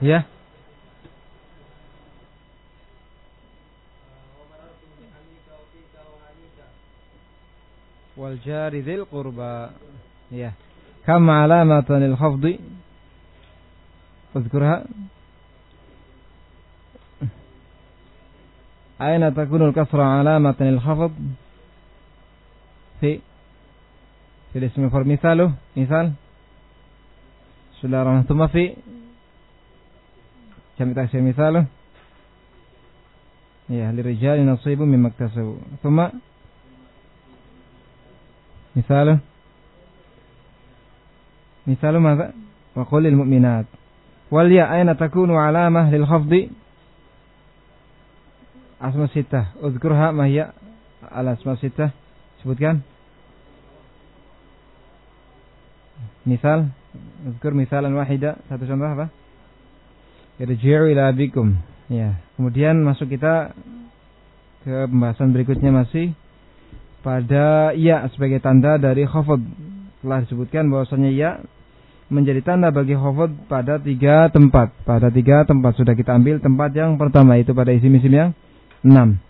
ya والجار ذي القربى. يا. كم علامة للخفض؟ اذكرها. أين تكون الكسرة علامة للخفض؟ في. في الاسم مثاله. مثال. بسم الله الرحمن ثم في. كم تكسر مثاله؟ يا للرجال نصيب مما اكتسبوا. ثم مثاله مثال ماذا وقل للمؤمنات والياء أين تكون علامة للخفض أسماء ستة اذكرها ما هي الأسماء ستة sebutkan misal اذكر مثالا واحدة satu contoh apa irji'u ila bikum ya kemudian masuk kita ke pembahasan berikutnya masih pada ya sebagai tanda dari khafad. Telah disebutkan bahwasanya ya menjadi tanda bagi khafad pada tiga tempat. Pada tiga tempat sudah kita ambil tempat yang pertama itu pada isim-isim yang enam.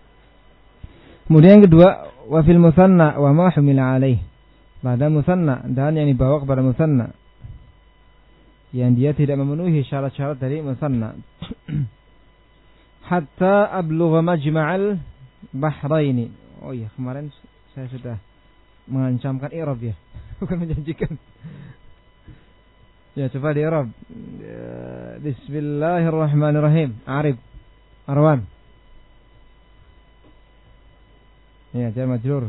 Kemudian yang kedua wa fil musanna wa ma humila alaih. Pada musanna dan yang dibawa kepada musanna. Yang dia tidak memenuhi syarat-syarat dari musanna. Hatta ablugha majma'al bahraini. Oh iya kemarin saya sudah mengancamkan i'rab ya bukan menjanjikan ya coba di i'rab ya, bismillahirrahmanirrahim arif arwan Ya, jar majrur.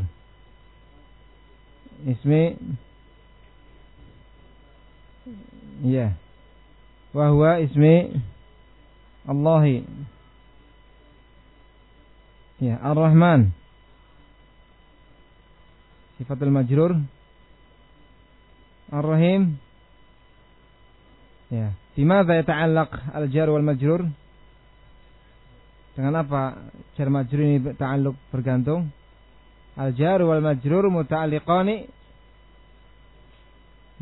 Ismi Ya. Wa huwa ismi Allahi. Ya, Ar-Rahman. Sifatul majrur. Ar-Rahim. Ya. Bimada yata'allaq al-jar wal majrur? Dengan apa jar majrur ini ta'alluq bergantung? Al-jar wal majrur muta'alliqani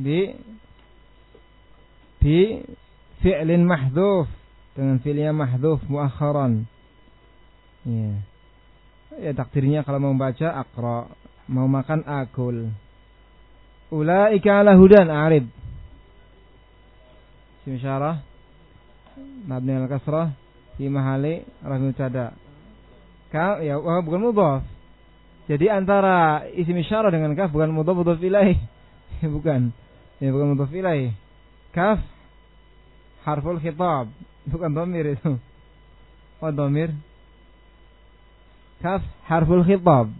bi bi fi'lin mahdhuf dengan fi'il yang mahdhuf muakharan. Ya. Ya takdirnya kalau mau baca akra, mau makan akul. Ulaika ala hudan arib. Isim syarah al kasrah fi mahali rafi mutada. Ka ya bukan mudhaf. Jadi antara isim isyarah dengan kaf bukan mudhaf mudhaf ilaih. bukan. Ya bukan mudhaf ilaih. Kaf harful khitab, bukan dhamir itu. Oh dhamir. Kaf harful khitab.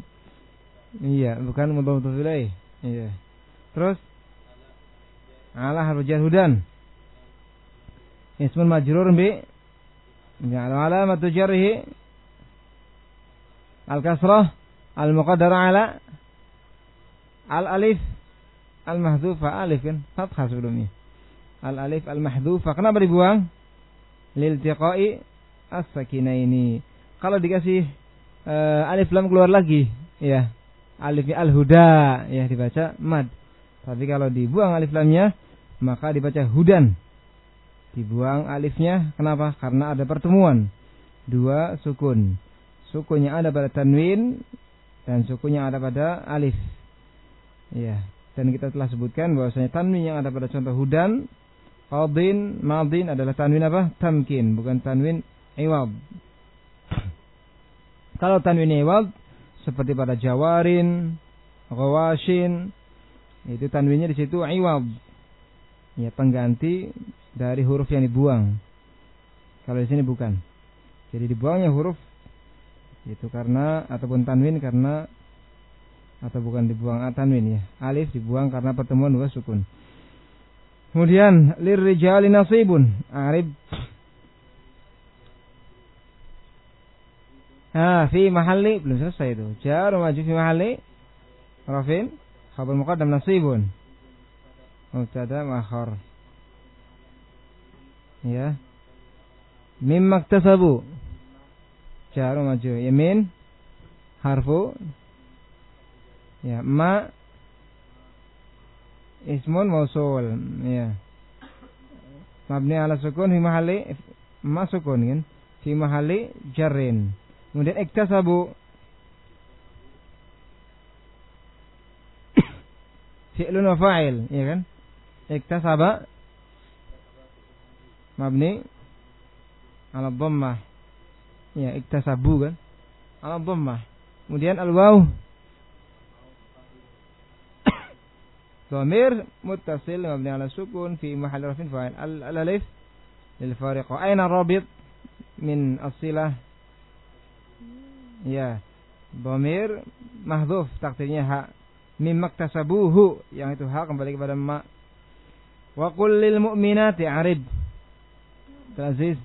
Iya, bukan mudhaf mudhaf ilaih. Iya. Terus? Ala harfu jar hudan. Ismun majrur bi ya alamatu jarhi. Al kasrah al muqaddara ala. Al alif al mahdhufa alif kan? Fathah sebelumnya. Al alif al mahdhufa kenapa dibuang? Lil tiqai as sakinaini kalau dikasih uh, alif lam keluar lagi ya alifnya al huda ya dibaca mad tapi kalau dibuang alif lamnya maka dibaca hudan dibuang alifnya kenapa karena ada pertemuan dua sukun sukun yang ada pada tanwin dan sukunya ada pada alif. Ya, dan kita telah sebutkan bahwasanya tanwin yang ada pada contoh hudan, qadin, madin adalah tanwin apa? Tamkin, bukan tanwin iwab. Kalau tanwin iwab seperti pada jawarin, ghawashin, itu tanwinnya di situ iwab. Ya, pengganti dari huruf yang dibuang. Kalau di sini bukan. Jadi dibuangnya huruf itu karena ataupun tanwin karena atau bukan dibuang ah, tanwin ya. Alif dibuang karena pertemuan dua sukun. Kemudian lirrijali nasibun. Arif Ha, fi mahalli belum selesai itu. Jar maju fi mahalli rafin khabar muqaddam nasibun. Mubtada makhar. Ya. Mim maktasabu. Jar maju yamin harfu ya ma ismun mausul ya mabni ala sukun fi mahalli ma sukun kan fi mahalli jarrin kemudian iktasabu fi'lun wa fa'il ya kan iktasaba mabni ala dhammah ya iktasabu kan ala dhammah kemudian al waw ضمير متصل مبني على السكون في محل رفع فاعل الألف للفارقة أين الرابط من الصلة ya. Bomir mahdhuf takdirnya hak. Mimak tasabuhu yang itu hak kembali kepada ma wa qul lil mu'minati arid. Aziz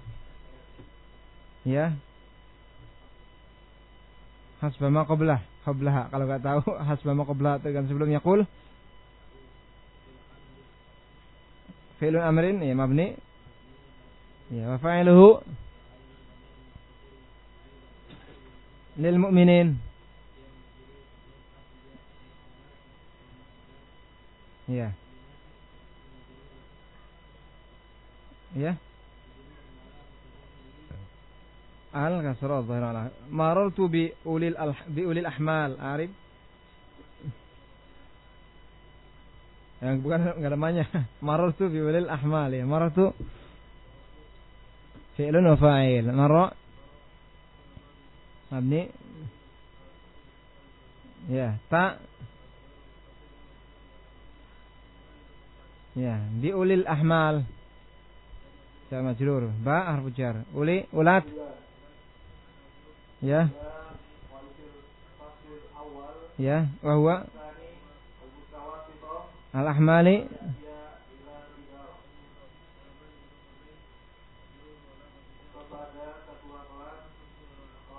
ya. Hasbama qablah. Kalau nggak tahu. Hasbama qablah kan sebelumnya. Qul. Fi'lun amrin ya mabni. Ya wa fa'iluhu. Lil mu'minin. Ya ya al kasra dhahir ala. Marartu bi ulil bi ulil ahmal. Arif. Yang bukan enggak namanya marartu fi walil ahmal. Ya marartu fi'lun wa fa'il. Marra mabni ya ta ya bi ulil ahmal. Ya majrur. Ba harfu jar. Uli ulat. Ya. Ya wa huwa. Al-ahmali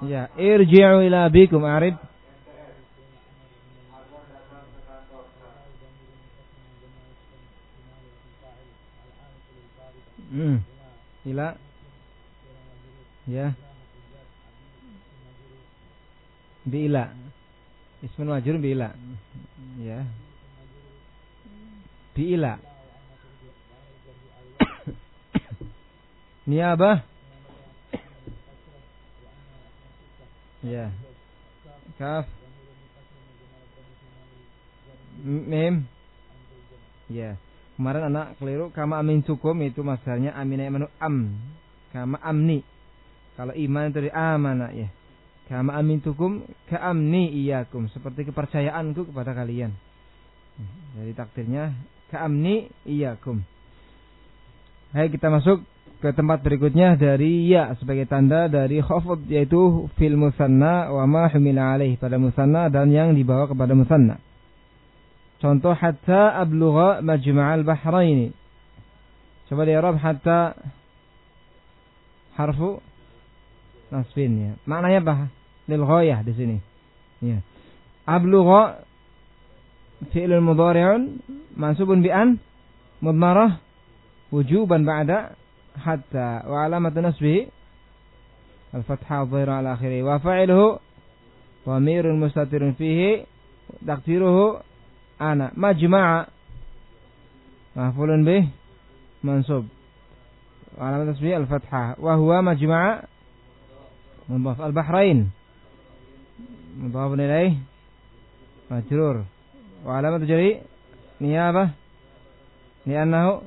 Ya, irji'u ila bikum arid. Hmm. Ila Ya. Bi ila. Ismun majrur bi ila. Ya bi'ila niabah ya. Kaf. Mim. Ya. Kemarin anak keliru kama amin cukum itu masalahnya aminai manu am. Kama amni. Kalau iman itu di amana ya. Kama amin tukum ke amni iyakum seperti kepercayaanku kepada kalian. Jadi takdirnya ka'amni iyakum. Hai kita masuk ke tempat berikutnya dari ya sebagai tanda dari khafd yaitu fil musanna wa ma humila alaih pada musanna dan yang dibawa kepada musanna. Contoh hatta ablugha majma'al bahraini. Coba di Arab hatta harfu nasbin ya. Maknanya apa? Lil ghayah di sini. Ya. Ablugha fi'lun mudhari'un mansubun bi an mudmarah wujuban ba'da hatta wa alamatu nasbihi al-fathah dhahira ala akhirih wa fa'iluhu dhamirun mustatirun fihi taqdiruhu ana majma'a mahfulun bih mansub wa alamat nasbihi al-fathah wa huwa majma'a mudhaf al-bahrain mudhaf ilaih majrur wa alamat jari niyabah li'annahu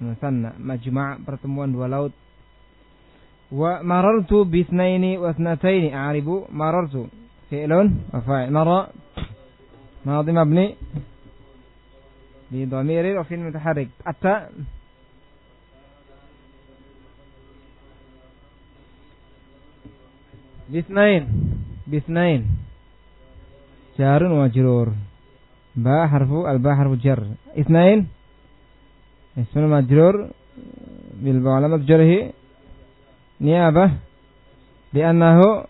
musanna majma' pertemuan dua laut wa marartu bisnaini wa thnataini a'ribu marartu fi'lun wa fa'il mara ماضي مبني بضمير وفي المتحرك التاء باثنين باثنين جار ومجرور ba harfu al ba harfu jar isnain ismul majrur bil alamat jarhi niyabah di annahu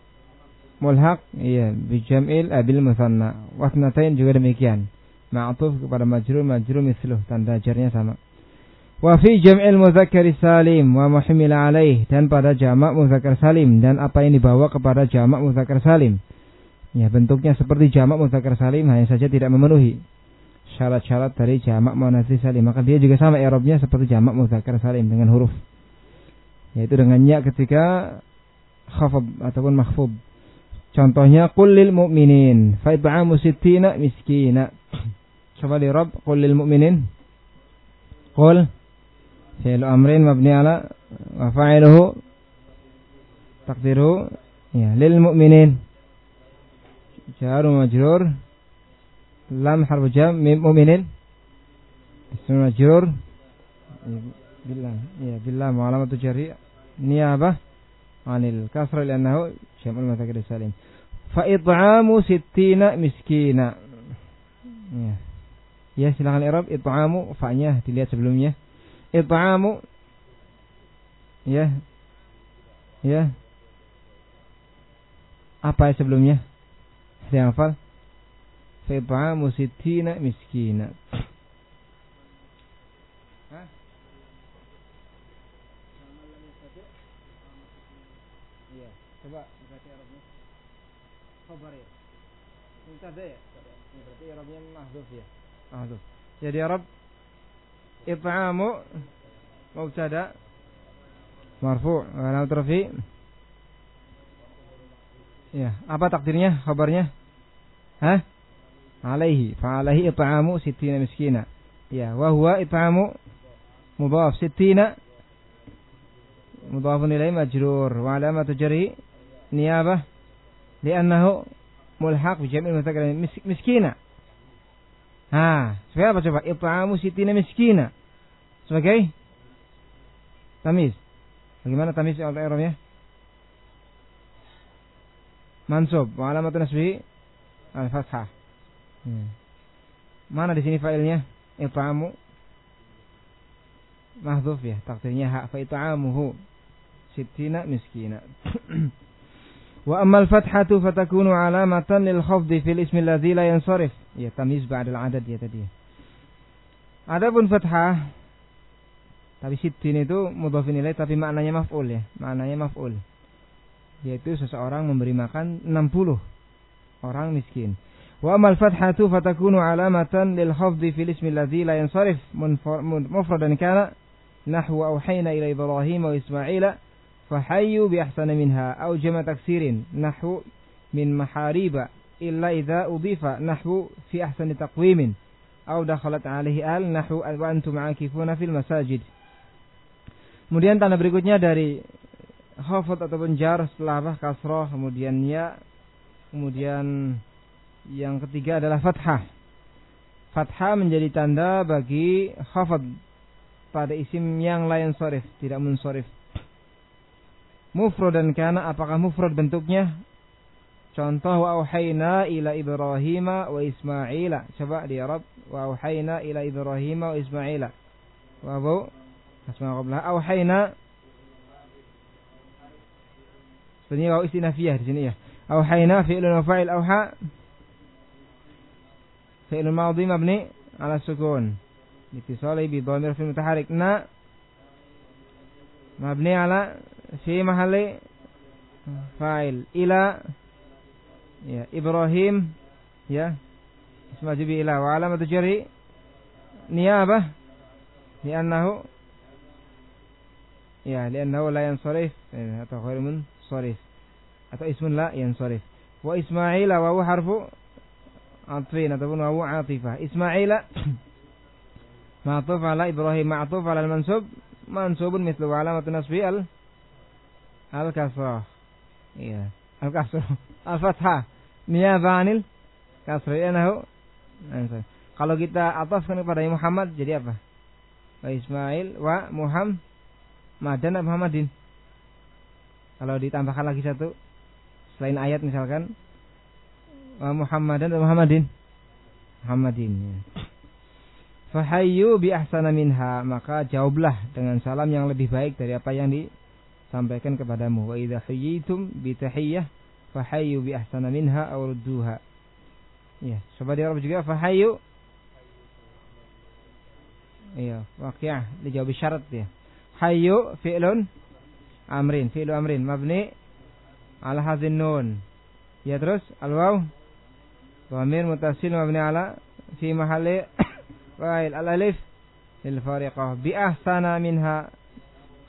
mulhaq iya bijam'il abil musanna. Wasnatain juga demikian. Ma'tuf kepada majrur majrur misluh. Tanda jarnya sama. Wa fi jam'il muzakkar salim wa muhmil alaih. Dan pada jamak muzakkar salim. Dan apa yang dibawa kepada jamak muzakkar salim. Ya bentuknya seperti jamak muzakkar salim. Hanya saja tidak memenuhi syarat-syarat dari jamak muannats salim maka dia juga sama i'rabnya seperti jamak muzakkar salim dengan huruf yaitu dengan ya ketika khafab ataupun mahfub Contohnya qul lil mu'minin fa it'amu sittina miskina. Coba di Rabb qul lil mu'minin. Qul fi'il amrin mabni ala wa fa'iluhu taqdiruhu ya lil mu'minin. Jar majrur lam harfu jam mim mu'minin. Ism majrur billah ya billah wa alamatu jarri niyabah anil kasra li'annahu Syamul Matakir Salim. Fa it'amu sittina miskina. Ya. Ya silakan i'rab it'amu fa-nya dilihat sebelumnya. It'amu ya. Ya. Apa sebelumnya? Saya hafal. Fa it'amu sittina miskina. Coba berarti Arabnya. Khobar ya? Mubtada ya? Berarti Arabnya ya? Jadi Arab It'amu Mubtada Marfu Ya Apa takdirnya? Khabarnya Hah alaihi fa alaihi it'amu sittina miskina. Ya wa huwa it'amu mudhaf sittina mudhafun ilaihi majrur. Wa alamatu jari niyaba li'annahu mulhaq bi jam'i mutakallim miskina. Ha sebagai apa coba? It'amu sittina miskina. Sebagai tamis. Bagaimana tamis al ya, ya, ya? mansub. Wa alamatu nasbi al-fathah. Hmm. Mana di sini failnya? It'amu mahdhuf ya. Takdirnya hak fa it'amuhu sittina miskina. Wa ammal fathatu fatakunu alamatan lil khafdi fil ismi alladhi la yansarif. Ya tamyiz ba'da al-adad ya tadi. Adapun fathah tapi sittin itu mudhafin ilaih tapi maknanya maf'ul ya, maknanya maf'ul. Yaitu seseorang memberi makan 60 orang miskin. وأما الفتحة فتكون علامة للخفض في الاسم الذي لا ينصرف. مفردا كان نحو أوحينا إلى إبراهيم وإسماعيل فحيوا بأحسن منها أو جمع تكسير نحو من محاريب إلا إذا أضيف نحو في أحسن تقويم أو دخلت عليه آل نحو وأنتم عاكفون في المساجد. Kemudian tanda berikutnya dari khafat ataupun jar setelah bah kasroh kemudian ya kemudian yang ketiga adalah fathah fathah menjadi tanda bagi khafat pada isim yang lain sorif tidak munsorif Mufrad dan kana apakah mufrad bentuknya? Contoh wa auhayna ila Ibrahim wa Ismaila. Coba di Arab wa auhayna ila Ibrahim wa Ismaila. Wa bu asma qabla auhayna Sebenarnya wa istinafiyah di sini ya. Auhayna fi'lun wa fa'il auha fi'lun madhi mabni ala sukun. Litisali bi dhamir fi mutaharik na mabni ala في محل فاعل إلى ya Ibrahim ya isma jubi ila wa alamatu jari niyabah li'annahu ya li'annahu la yansarif atau ghairu munsarif atau ismun la yansarif wa Ismaila wa harfu atfin ataupun wawu atifah. Ismaila ma'tuf ala Ibrahim ma'tuf ala al-mansub mansubun mithlu alamatu nasbi al al kasrah iya al kasrah al fathah niyabah anil kasrah yanahu kalau kita ataskan kepada Muhammad jadi apa? Wa Ismail wa Muhammadan dan Muhammadin. Kalau ditambahkan lagi satu selain ayat misalkan Muhammadan dan Muhammadin Muhammadin ya. Fahayyu bi ahsana minha maka jawablah dengan salam yang lebih baik dari apa yang di sampaikan kepadamu wa idza hayyitum bi tahiyyah Fahayyu bi ahsana minha aw rudduha. Ya, coba di Arab juga fahayyu. Iya, waqi'ah dijawab syarat ya. Hayyu fi'lun amrin, fi'lu amrin mabni ala hazin nun. Ya terus al waw dhamir mutasil mabni ala fi mahalli fa'il al alif lil fariqah. Bi ahsana minha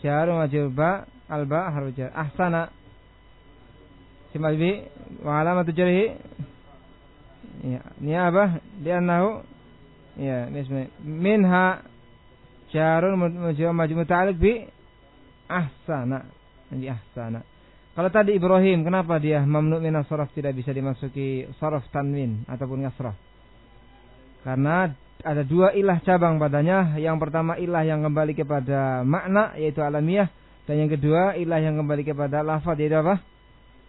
jar majrur ba al ba harfu jar. Ahsana. Simal bi wa alamatu jarhi. Ya niabah li'annahu ya nisma minha jarun maju muta'alliq bi ahsana. Di ahsana kalau tadi Ibrahim kenapa dia mamnu minas saraf tidak bisa dimasuki saraf tanwin ataupun ngasrah karena ada dua ilah cabang padanya. Yang pertama ilah yang kembali kepada makna yaitu alamiah dan yang kedua ilah yang kembali kepada lafaz yaitu apa?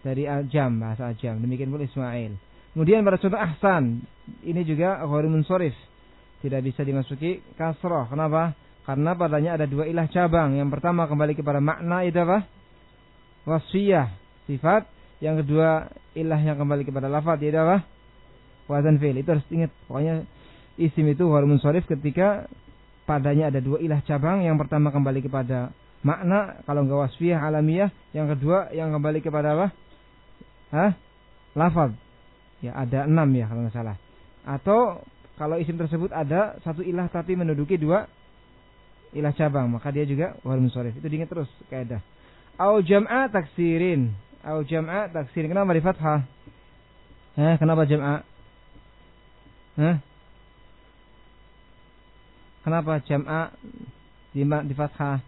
Dari ajam bahasa ajam. Demikian pun Ismail. Kemudian pada contoh ahsan ini juga ghairu munsorif. Tidak bisa dimasuki kasroh. Kenapa? Karena padanya ada dua ilah cabang. Yang pertama kembali kepada makna itu apa? Wasfiyah, sifat. Yang kedua ilah yang kembali kepada lafaz yaitu apa? Wazan fi'il. Itu harus ingat. Pokoknya isim itu wal munsharif ketika padanya ada dua ilah cabang. Yang pertama kembali kepada makna kalau enggak wasfiyah alamiah. Yang kedua yang kembali kepada apa? Hah? Lafaz. Ya ada enam ya kalau nggak salah. Atau kalau isim tersebut ada satu ilah tapi menduduki dua ilah cabang maka dia juga wal munsharif itu diingat terus kaidah au jam'a taksirin. Au jam'a taksirin. Kenapa di fathah? Eh kenapa jam'a? Eh? Kenapa jam'a di di fathah?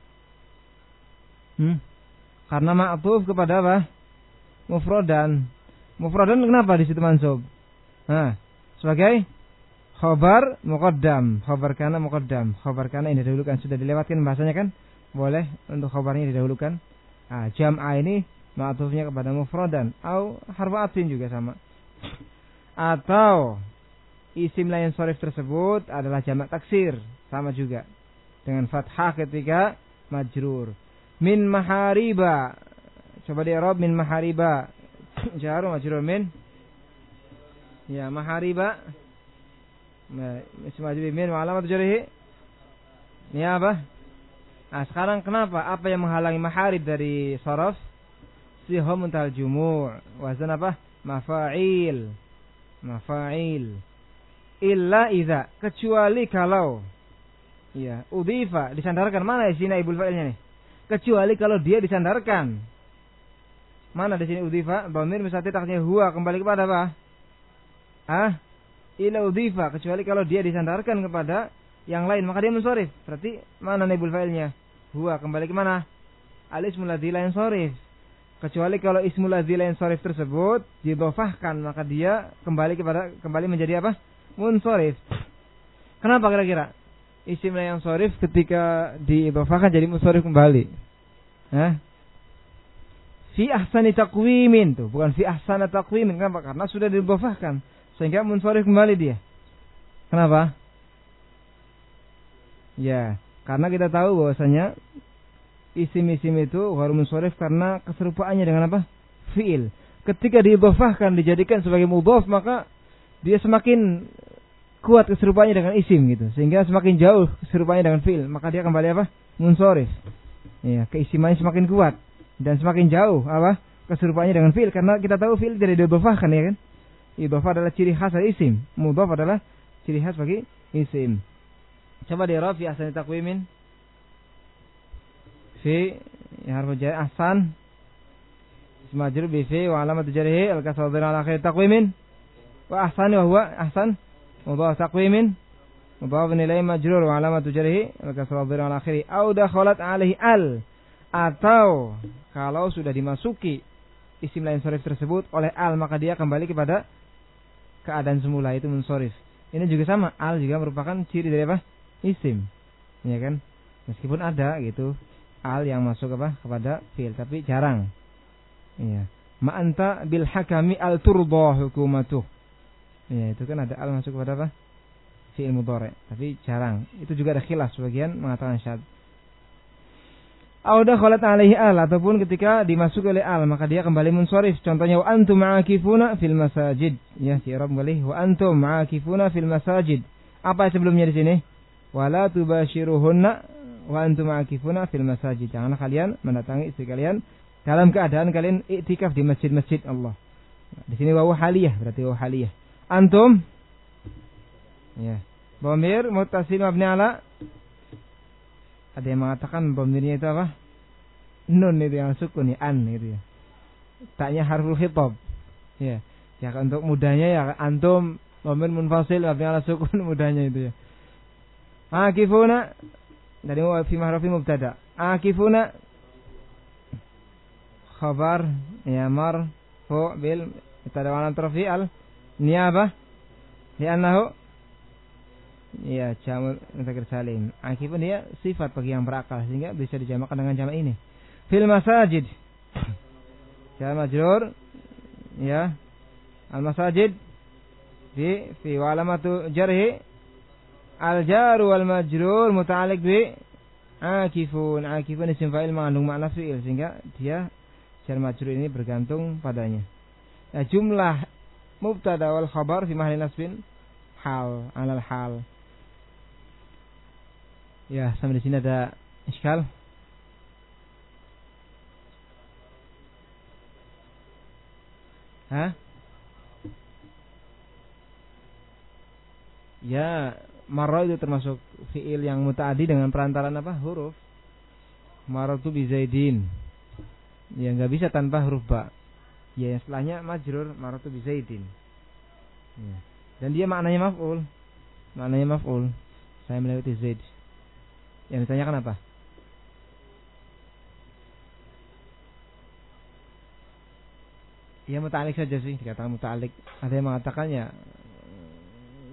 Hmm? Karena ma'tuf kepada apa? Mufradan. Mufradan kenapa di situ mansub? Nah sebagai khobar muqaddam. Khobar kana muqaddam. Khobar kana ini didahulukan sudah dilewatkan bahasanya kan? Boleh untuk khobarnya didahulukan nah, jam'a ini ma'tufnya kepada mufradan atau harfa atfin juga sama. Atau isim lain sorif tersebut adalah jamak taksir sama juga dengan fathah ketika majrur. Min mahariba coba di Arab min mahariba. Jaru majrur min? Ya mahariba. Ism min wa alamat jarihi. Ini apa? Nah, sekarang kenapa? Apa yang menghalangi maharib dari sorof? Sihom muntal jumu' Wazan apa? Mafa'il. Mafa'il. Illa idza kecuali kalau ya udhifa disandarkan mana di sini ibul fa'ilnya nih? Kecuali kalau dia disandarkan. Mana di sini udhifa? Bamir misalnya taknya huwa kembali kepada apa? Ah, ila udhifa kecuali kalau dia disandarkan kepada yang lain maka dia mensorif berarti mana nibul failnya huwa kembali ke mana? Al ismul ladzi sorif kecuali kalau ismul ladzi lain sorif tersebut didofahkan maka dia kembali kepada kembali menjadi apa? Munsorif kenapa kira-kira isim yang sorif ketika diidofahkan jadi munsorif kembali? Hah? fi ahsani takwimin tuh bukan fi ahsana takwimin kenapa? Karena sudah didofahkan sehingga munsorif kembali dia. Kenapa? Ya, karena kita tahu bahwasanya isim-isim itu harus munsorif karena keserupaannya dengan apa? Fiil. Ketika diidhofahkan dijadikan sebagai mudhof maka dia semakin kuat keserupaannya dengan isim gitu sehingga semakin jauh keserupaannya dengan fiil maka dia kembali apa munsorif ya keisimannya semakin kuat dan semakin jauh apa keserupaannya dengan fiil karena kita tahu fiil tidak diidhofahkan ya kan Idhofah adalah ciri khas dari isim. Mudhaf adalah ciri khas bagi isim. Coba di fi ahsani takwimin. Fi ya jar ahsan. Majrur bi fi wa alamat jarhi al kasra ala akhir takwimin. Wa ahsan wa huwa ahsan mudhaf takwimin. Mudhaf nilai majrur wa alamat jarhi al kasra ala akhir. Au dakhalat alaihi al atau kalau sudah dimasuki isim lain sorif tersebut oleh al maka dia kembali kepada keadaan semula itu mensorif. Ini juga sama, al juga merupakan ciri dari apa? Isim. Ya kan? Meskipun ada gitu al yang masuk apa? kepada fi'il, tapi jarang. Iya. Ma'anta bil hakami al turba hukumatuh. Ya, itu kan ada al masuk kepada apa? Fi'il mudhari, tapi jarang. Itu juga ada khilaf sebagian mengatakan syad. Audah kholat alaihi al ataupun ketika dimasuki oleh al maka dia kembali munsorif. Contohnya wa antum ma'akifuna fil masajid. Ya, si Arab kembali wa antum ma'akifuna fil masajid. Apa sebelumnya di sini? Wala tubashiruhunna wa antum ma'akifuna fil masajid. Janganlah kalian mendatangi istri kalian dalam keadaan kalian iktikaf di masjid-masjid Allah. Di sini wawu haliyah berarti wawu haliyah. Antum ya. Bomir mutasil mabni ala ada yang mengatakan bomirnya itu apa? Nun itu yang sukun ya, an itu ya. Taknya harful khitab. Ya. Ya untuk mudanya ya antum bomir munfasil mabni ala sukun mudanya itu ya. Akifuna. Dari fi mahrafi mubtada. Akifuna. Khabar ya mar fu bil tadawana trafi al niyabah li'annahu. Ya jamu mutakir salim. Akifun dia sifat bagi yang berakal sehingga bisa dijamakan dengan jamak ini. Fil masajid. Jamak majrur. Ya. Al masajid. Di fi walamatu jarhi al jar wal majrur muta'alliq bi akifun akifun isim fa'il mengandung makna fi'il sehingga dia jar majrur ini bergantung padanya nah, jumlah mubtada wal khabar fi mahli nasbin hal alal hal Ya, sampai di sini ada iskal. Hah? Ya, marra itu termasuk fiil yang mutaadi dengan perantaran apa? Huruf. Marratu bi Zaidin. Ya nggak bisa tanpa huruf ba. Ya yang setelahnya majrur marratu bi Zaidin. Ya. Dan dia maknanya maf'ul. Maknanya maf'ul. Saya melewati Zaid. Yang ditanyakan apa? Ya muta'alik saja sih dikatakan muta'alik. Ada yang mengatakannya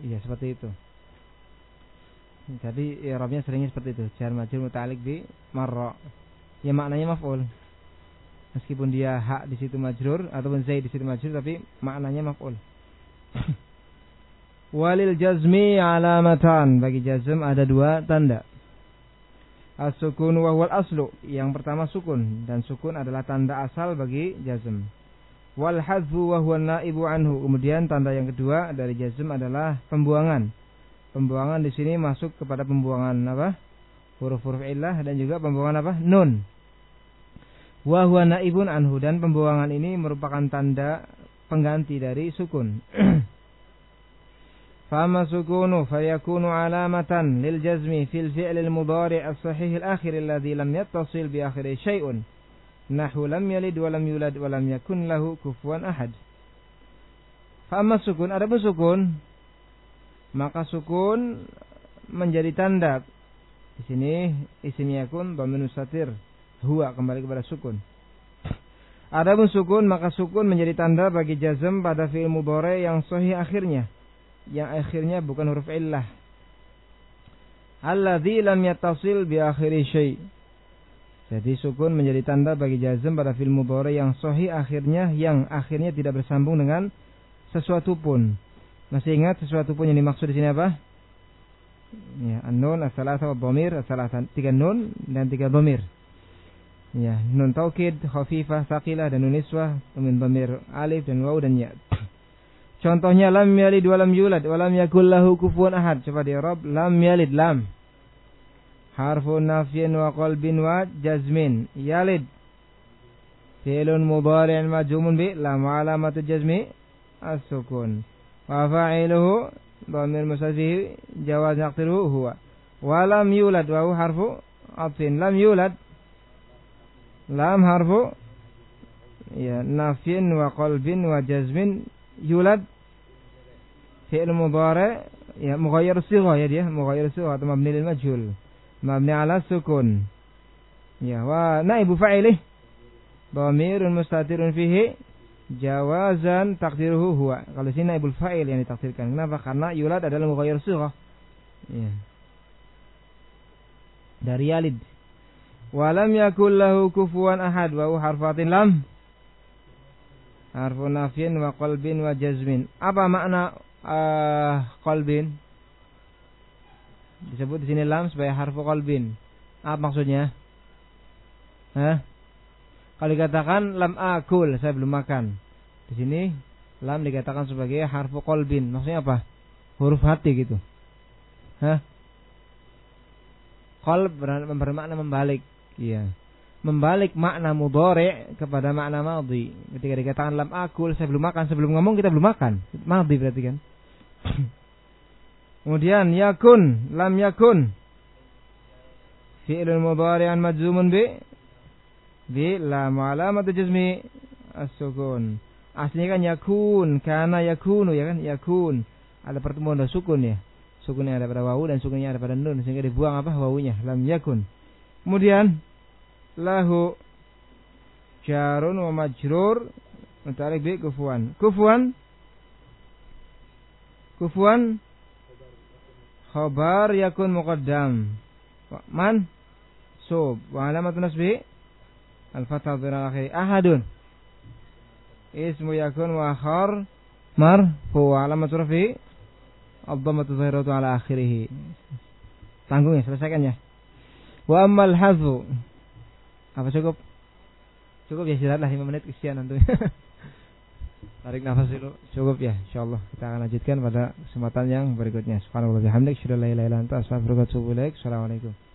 ya seperti itu. Jadi ya Arabnya seringnya seperti itu. Jar majur muta'alik di marra. Ya maknanya maf'ul. Meskipun dia hak di situ majrur ataupun zaid di situ majrur tapi maknanya maf'ul. Walil jazmi alamatan. Bagi jazm ada dua tanda. As-sukun wa huwal aslu. Yang pertama sukun dan sukun adalah tanda asal bagi jazm. Wal hadfu wa huwa naibu anhu. Kemudian tanda yang kedua dari jazm adalah pembuangan Pembuangan di sini masuk kepada pembuangan apa? Huruf-huruf illah dan juga pembuangan apa? Nun. Wa huwa naibun anhu dan pembuangan ini merupakan tanda pengganti dari sukun. فأما السكون فيكون علامة للجزم في الفعل المضارع الصحيح الآخر الذي لم يتصل بآخره شيء نحو لم يلد ولم يولد ولم يكن له كفوا أحد فأما السكون ada sukun maka sukun menjadi tanda di sini isim yakun dhamir mustatir huwa kembali kepada sukun Adapun sukun maka sukun menjadi tanda bagi jazm pada fi'il mudhari yang sahih akhirnya yang akhirnya bukan huruf illah. Alladzi lam yattasil bi akhiri syai. Jadi sukun menjadi tanda bagi jazm pada fil mudhari yang sahih akhirnya yang akhirnya tidak bersambung dengan sesuatu pun. Masih ingat sesuatu pun yang dimaksud di sini apa? Ya, an-nun, as-salasa wa dhamir, as-salasa tiga nun dan tiga dhamir. Ya, nun taukid, khafifah, saqilah dan nun iswah, min dhamir alif dan waw dan ya. Contohnya lam yalid wa lam yulad wa lam yakul lahu kufuwan ahad. Coba di Arab lam yalid lam. Harfu nafyin wa qalbin wa jazmin. Yalid. Fi'lun mudhari'un majzumun bi lam alamatu jazmi as-sukun. وفاعله ضمير مستفيه جواز نقتله هو. ولم يولد وهو حرف عطفين لم يولد. لم حرف نفي وقلب وجزم. يولد. في مضارع يعني مغير الصغة يعني مغير الصغة مبني للمجهول. مبني على السكون. يا ونائب فعله ضمير مستتر فيه jawazan takdiruhu huwa kalau sini naibul fa'il yang ditakdirkan kenapa karena yulad adalah mughayyir sighah ya dari yalid walam yakul lahu kufuwan ahad wa harfatin lam harfu nafyin wa qalbin wa jazmin. Apa makna uh, qalbin? Disebut di sini lam sebagai harfu qalbin. Apa maksudnya? Hah? Kalau dikatakan lam akul, saya belum makan. Di sini lam dikatakan sebagai harfu kolbin. Maksudnya apa? Huruf hati gitu. Hah? Kolb bermakna membalik. Iya. Membalik makna mudore kepada makna madhi. Ketika dikatakan lam akul, saya belum makan. Sebelum ngomong kita belum makan. Madhi berarti kan. Kemudian yakun, lam yakun. Fi'lun mudhari'an majzumun bi bi lam alamat jazmi as-sukun. Aslinya kan yakun, karena yakunu ya kan, yakun. Ada pertemuan ada sukun ya. Sukunnya ada pada wawu dan sukunnya ada pada nun sehingga dibuang apa wawunya lam yakun. Kemudian lahu jarun wa majrur mutarik bi kufuan. Kufuan kufuan khabar yakun muqaddam. Man sub wa alamat nasbi al fathah bi akhir ahadun. Ismu yakun wa akhar marfu alamat rafi ad-dhammatu zahiratu ala akhirih. Tanggung ya, selesaikan ya. Wa ammal hadhu apa cukup? Cukup ya istirahatlah 5 menit kesian nanti. Tarik nafas dulu. Cukup ya insyaallah. Kita akan lanjutkan pada kesempatan yang berikutnya. Subhanallah bihamdik, syada la ilaha illa anta, astaghfiruka wa atubu ilaik. Assalamualaikum.